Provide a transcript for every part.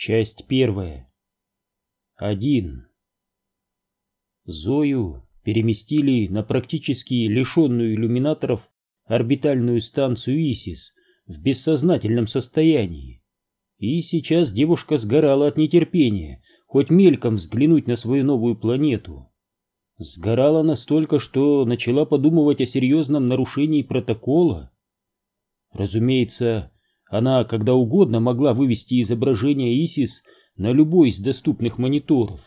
Часть первая. Один. Зою переместили на практически лишенную иллюминаторов орбитальную станцию Исис в бессознательном состоянии. И сейчас девушка сгорала от нетерпения, хоть мельком взглянуть на свою новую планету. Сгорала настолько, что начала подумывать о серьезном нарушении протокола. Разумеется, она когда угодно могла вывести изображение ИСИС на любой из доступных мониторов.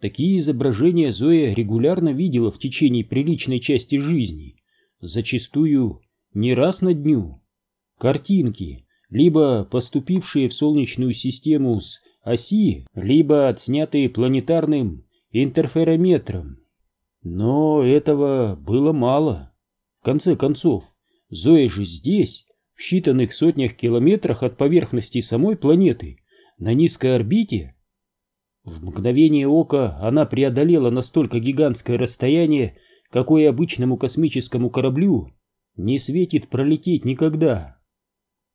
Такие изображения Зоя регулярно видела в течение приличной части жизни, зачастую не раз на дню. Картинки, либо поступившие в Солнечную систему с оси, либо отснятые планетарным интерферометром. Но этого было мало. В конце концов, Зоя же здесь, в считанных сотнях километрах от поверхности самой планеты, на низкой орбите. В мгновение ока она преодолела настолько гигантское расстояние, какое обычному космическому кораблю не светит пролететь никогда.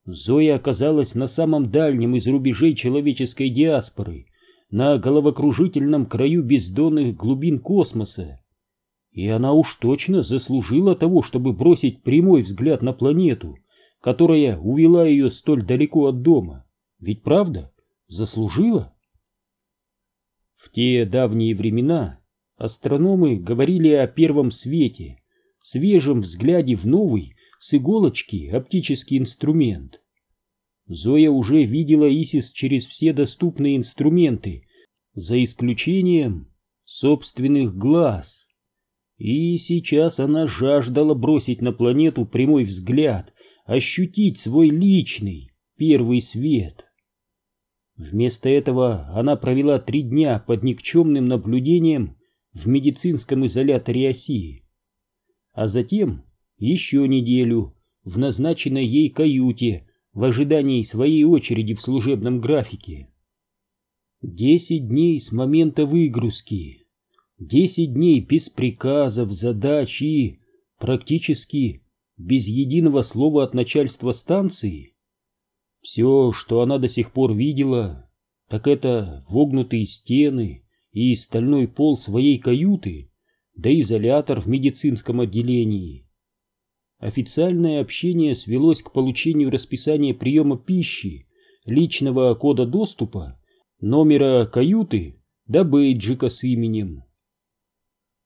Зоя оказалась на самом дальнем из рубежей человеческой диаспоры, на головокружительном краю бездонных глубин космоса. И она уж точно заслужила того, чтобы бросить прямой взгляд на планету — которая увела ее столь далеко от дома. Ведь правда? Заслужила? В те давние времена астрономы говорили о первом свете, свежем взгляде в новый, с иголочки, оптический инструмент. Зоя уже видела Исис через все доступные инструменты, за исключением собственных глаз. И сейчас она жаждала бросить на планету прямой взгляд, ощутить свой личный первый свет. Вместо этого она провела три дня под никчемным наблюдением в медицинском изоляторе оси, а затем еще неделю в назначенной ей каюте в ожидании своей очереди в служебном графике. Десять дней с момента выгрузки, десять дней без приказов, задач и практически без единого слова от начальства станции. Все, что она до сих пор видела, так это вогнутые стены и стальной пол своей каюты, да изолятор в медицинском отделении. Официальное общение свелось к получению расписания приема пищи, личного кода доступа, номера каюты да бейджика с именем.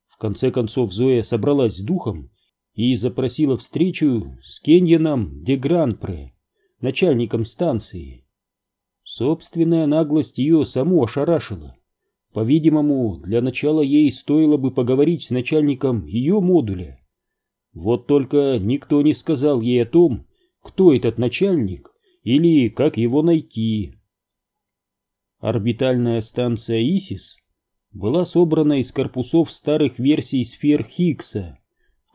В конце концов Зоя собралась с духом и запросила встречу с Кеньяном де Гранпре, начальником станции. Собственная наглость ее саму ошарашила. По-видимому, для начала ей стоило бы поговорить с начальником ее модуля. Вот только никто не сказал ей о том, кто этот начальник или как его найти. Орбитальная станция Исис была собрана из корпусов старых версий сфер Хиггса,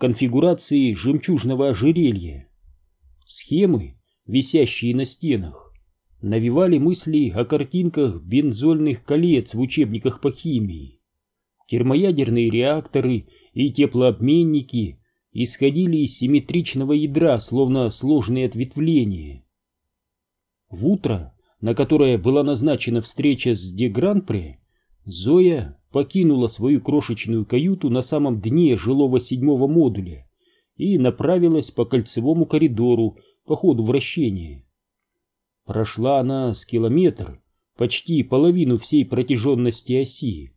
конфигурации жемчужного ожерелья. Схемы, висящие на стенах, навевали мысли о картинках бензольных колец в учебниках по химии. Термоядерные реакторы и теплообменники исходили из симметричного ядра, словно сложные ответвления. В утро, на которое была назначена встреча с Де Гран-при, Зоя покинула свою крошечную каюту на самом дне жилого седьмого модуля и направилась по кольцевому коридору по ходу вращения. Прошла она с километр, почти половину всей протяженности оси.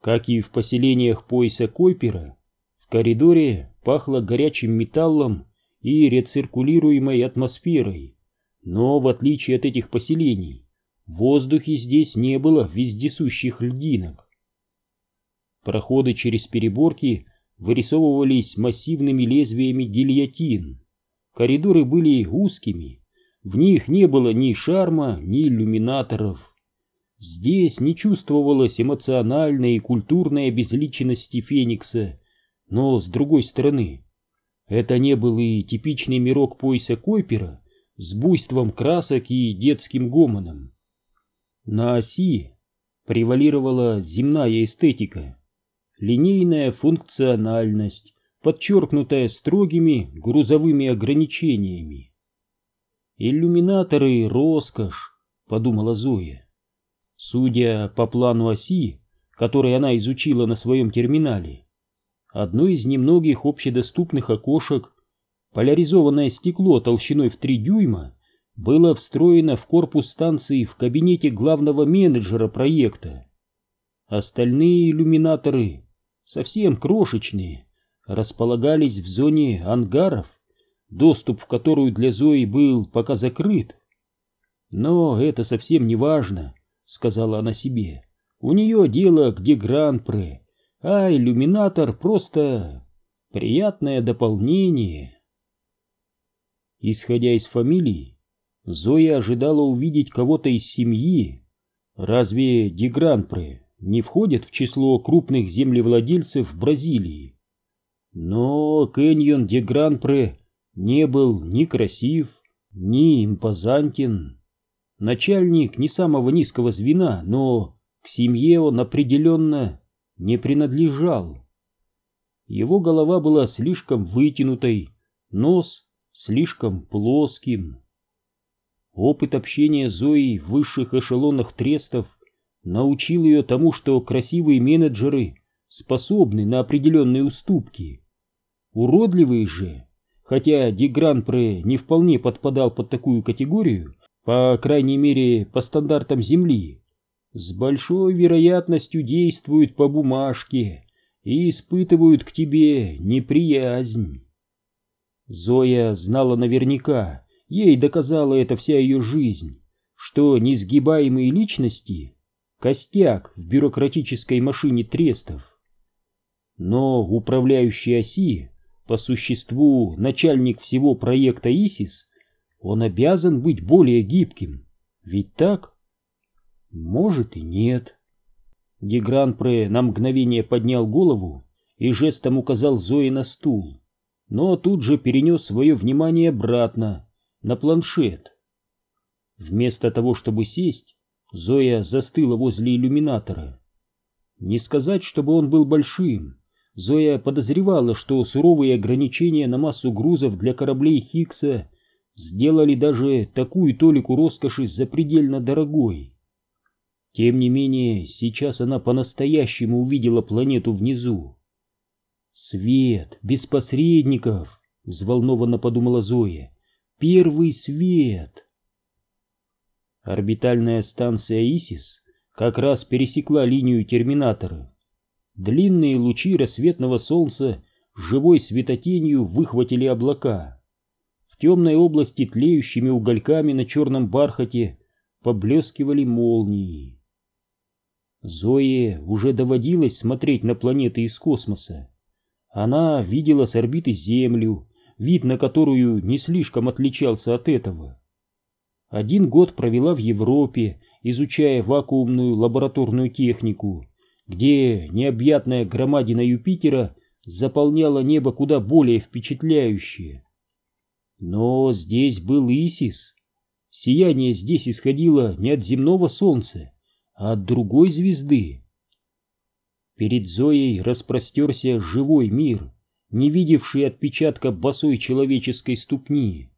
Как и в поселениях пояса Койпера, в коридоре пахло горячим металлом и рециркулируемой атмосферой, но в отличие от этих поселений, в воздухе здесь не было вездесущих льдинок. Проходы через переборки вырисовывались массивными лезвиями гильотин. Коридоры были узкими, в них не было ни шарма, ни иллюминаторов. Здесь не чувствовалось эмоциональной и культурной обезличенности Феникса, но, с другой стороны, это не был и типичный мирок пояса Койпера с буйством красок и детским гомоном. На оси превалировала земная эстетика линейная функциональность, подчеркнутая строгими грузовыми ограничениями. Иллюминаторы — роскошь, подумала Зоя. Судя по плану оси, который она изучила на своем терминале, одно из немногих общедоступных окошек, поляризованное стекло толщиной в 3 дюйма, было встроено в корпус станции в кабинете главного менеджера проекта. Остальные иллюминаторы, совсем крошечные, располагались в зоне ангаров, доступ в которую для Зои был пока закрыт. Но это совсем не важно, сказала она себе. У нее дело где Гран-Пре, а иллюминатор просто приятное дополнение. Исходя из фамилии, Зоя ожидала увидеть кого-то из семьи. Разве Дегранпре не входит в число крупных землевладельцев Бразилии? Но Кэньон Дегранпре не был ни красив, ни импозантен. Начальник не самого низкого звена, но к семье он определенно не принадлежал. Его голова была слишком вытянутой, нос слишком плоским. Опыт общения Зои в высших эшелонах трестов научил ее тому, что красивые менеджеры способны на определенные уступки. Уродливые же, хотя Дегранпре не вполне подпадал под такую категорию, по крайней мере по стандартам Земли, с большой вероятностью действуют по бумажке и испытывают к тебе неприязнь. Зоя знала наверняка, ей доказала это вся ее жизнь, что несгибаемые личности — костяк в бюрократической машине трестов. Но управляющий оси, по существу начальник всего проекта ИСИС, он обязан быть более гибким. Ведь так? Может и нет. Дегранпре на мгновение поднял голову и жестом указал Зое на стул, но тут же перенес свое внимание обратно, на планшет. Вместо того, чтобы сесть, Зоя застыла возле иллюминатора. Не сказать, чтобы он был большим. Зоя подозревала, что суровые ограничения на массу грузов для кораблей Хиггса сделали даже такую толику роскоши запредельно дорогой. Тем не менее, сейчас она по-настоящему увидела планету внизу. «Свет, без посредников!» — взволнованно подумала Зоя. «Первый свет!» Орбитальная станция «Исис» как раз пересекла линию терминатора. Длинные лучи рассветного солнца живой светотенью выхватили облака темной области тлеющими угольками на черном бархате поблескивали молнии. Зое уже доводилось смотреть на планеты из космоса. Она видела с орбиты Землю, вид на которую не слишком отличался от этого. Один год провела в Европе, изучая вакуумную лабораторную технику, где необъятная громадина Юпитера заполняла небо куда более впечатляющее. Но здесь был Исис. Сияние здесь исходило не от земного солнца, а от другой звезды. Перед Зоей распростерся живой мир, не видевший отпечатка босой человеческой ступни.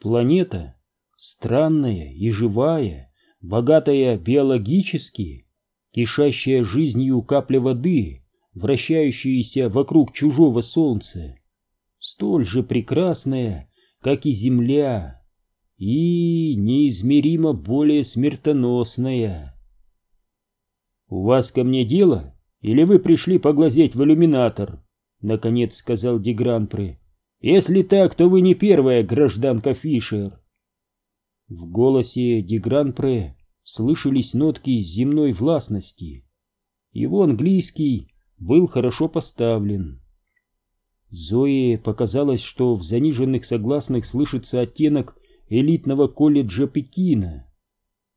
Планета странная и живая, богатая биологически, кишащая жизнью капля воды, вращающаяся вокруг чужого солнца столь же прекрасная, как и земля, и неизмеримо более смертоносная. «У вас ко мне дело, или вы пришли поглазеть в иллюминатор?» — наконец сказал Дегранпре. «Если так, то вы не первая гражданка Фишер». В голосе Дегранпре слышались нотки земной властности. Его английский был хорошо поставлен. Зое показалось, что в заниженных согласных слышится оттенок элитного колледжа Пекина.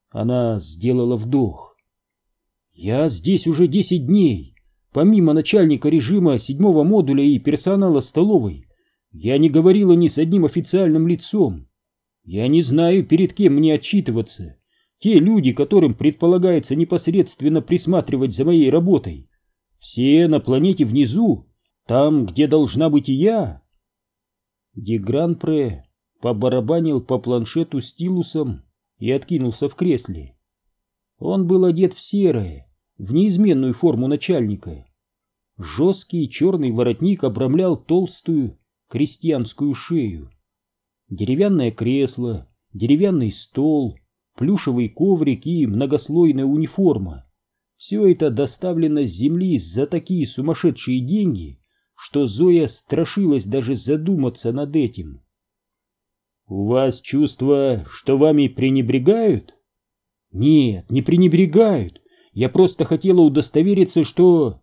Она сделала вдох. «Я здесь уже десять дней. Помимо начальника режима седьмого модуля и персонала столовой, я не говорила ни с одним официальным лицом. Я не знаю, перед кем мне отчитываться. Те люди, которым предполагается непосредственно присматривать за моей работой, все на планете внизу там, где должна быть и я. Дегранпре побарабанил по планшету стилусом и откинулся в кресле. Он был одет в серое, в неизменную форму начальника. Жесткий черный воротник обрамлял толстую крестьянскую шею. Деревянное кресло, деревянный стол, плюшевый коврик и многослойная униформа. Все это доставлено с земли за такие сумасшедшие деньги, что Зоя страшилась даже задуматься над этим. «У вас чувство, что вами пренебрегают?» «Нет, не пренебрегают. Я просто хотела удостовериться, что...»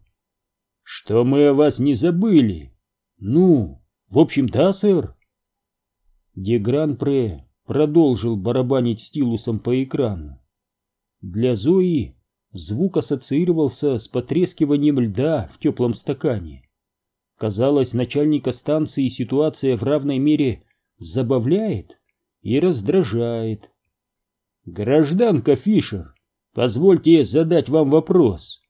«Что мы о вас не забыли?» «Ну, в общем, да, сэр». Дегран-пре продолжил барабанить стилусом по экрану. Для Зои звук ассоциировался с потрескиванием льда в теплом стакане. Казалось, начальника станции ситуация в равной мере забавляет и раздражает. «Гражданка Фишер, позвольте задать вам вопрос.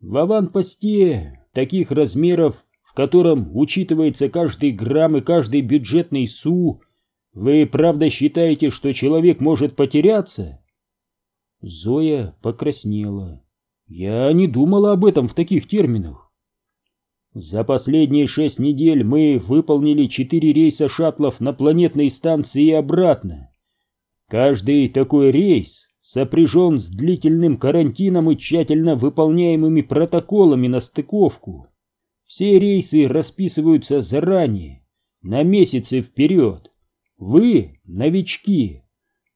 В аванпосте таких размеров, в котором учитывается каждый грамм и каждый бюджетный су, вы правда считаете, что человек может потеряться?» Зоя покраснела. «Я не думала об этом в таких терминах. За последние шесть недель мы выполнили четыре рейса шаттлов на планетной станции и обратно. Каждый такой рейс сопряжен с длительным карантином и тщательно выполняемыми протоколами на стыковку. Все рейсы расписываются заранее, на месяцы вперед. Вы, новички,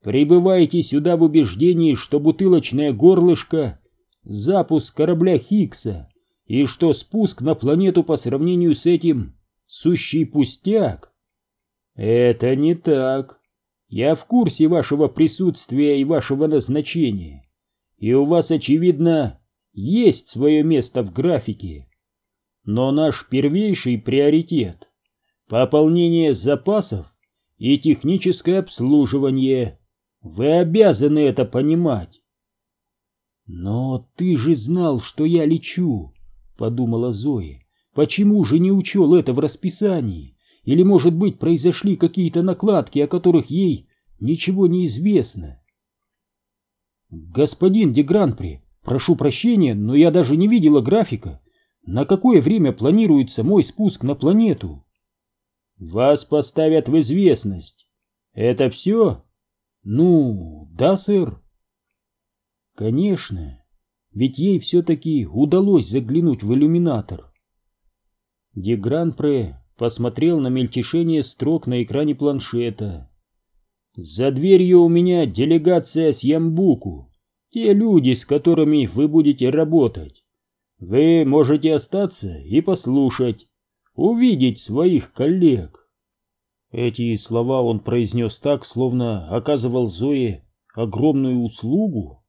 прибываете сюда в убеждении, что бутылочное горлышко — запуск корабля Хиггса — и что спуск на планету по сравнению с этим сущий пустяк. Это не так. Я в курсе вашего присутствия и вашего назначения, и у вас, очевидно, есть свое место в графике. Но наш первейший приоритет — пополнение запасов и техническое обслуживание. Вы обязаны это понимать. Но ты же знал, что я лечу, подумала Зоя. Почему же не учел это в расписании? Или, может быть, произошли какие-то накладки, о которых ей ничего не известно? Господин Дегранпри, прошу прощения, но я даже не видела графика. На какое время планируется мой спуск на планету? Вас поставят в известность. Это все? Ну, да, сэр. Конечно ведь ей все-таки удалось заглянуть в иллюминатор. Дегранпре посмотрел на мельтешение строк на экране планшета. «За дверью у меня делегация с Ямбуку, те люди, с которыми вы будете работать. Вы можете остаться и послушать, увидеть своих коллег». Эти слова он произнес так, словно оказывал Зое огромную услугу.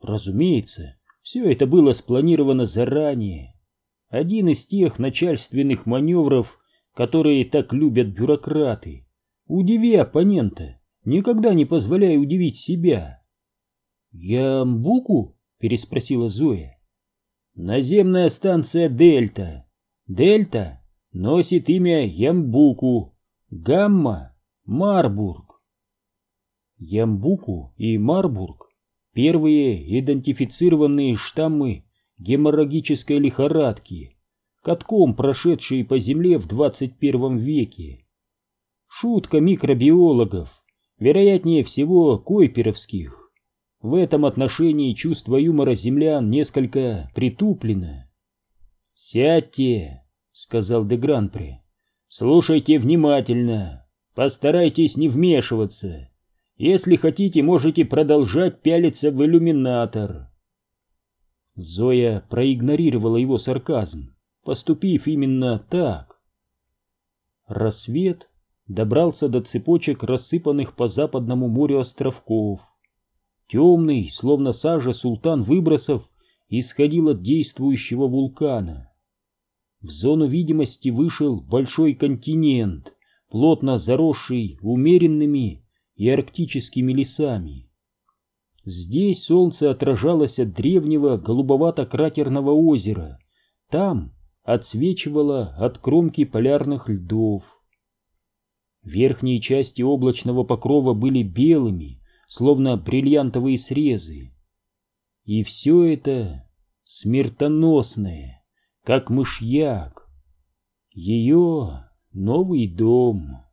Разумеется, все это было спланировано заранее. Один из тех начальственных маневров, которые так любят бюрократы. Удиви оппонента, никогда не позволяй удивить себя. «Ямбуку?» — переспросила Зоя. «Наземная станция Дельта. Дельта носит имя Ямбуку. Гамма — Марбург». Ямбуку и Марбург Первые идентифицированные штаммы геморрагической лихорадки, катком прошедшие по земле в 21 веке. Шутка микробиологов, вероятнее всего койперовских. В этом отношении чувство юмора землян несколько притуплено. «Сядьте», — сказал де Гранпре, — «слушайте внимательно, постарайтесь не вмешиваться». Если хотите, можете продолжать пялиться в иллюминатор. Зоя проигнорировала его сарказм, поступив именно так. Рассвет добрался до цепочек, рассыпанных по западному морю островков. Темный, словно сажа султан выбросов, исходил от действующего вулкана. В зону видимости вышел большой континент, плотно заросший умеренными и арктическими лесами. Здесь солнце отражалось от древнего голубовато-кратерного озера, там отсвечивало от кромки полярных льдов. Верхние части облачного покрова были белыми, словно бриллиантовые срезы. И все это смертоносное, как мышьяк. Ее новый дом.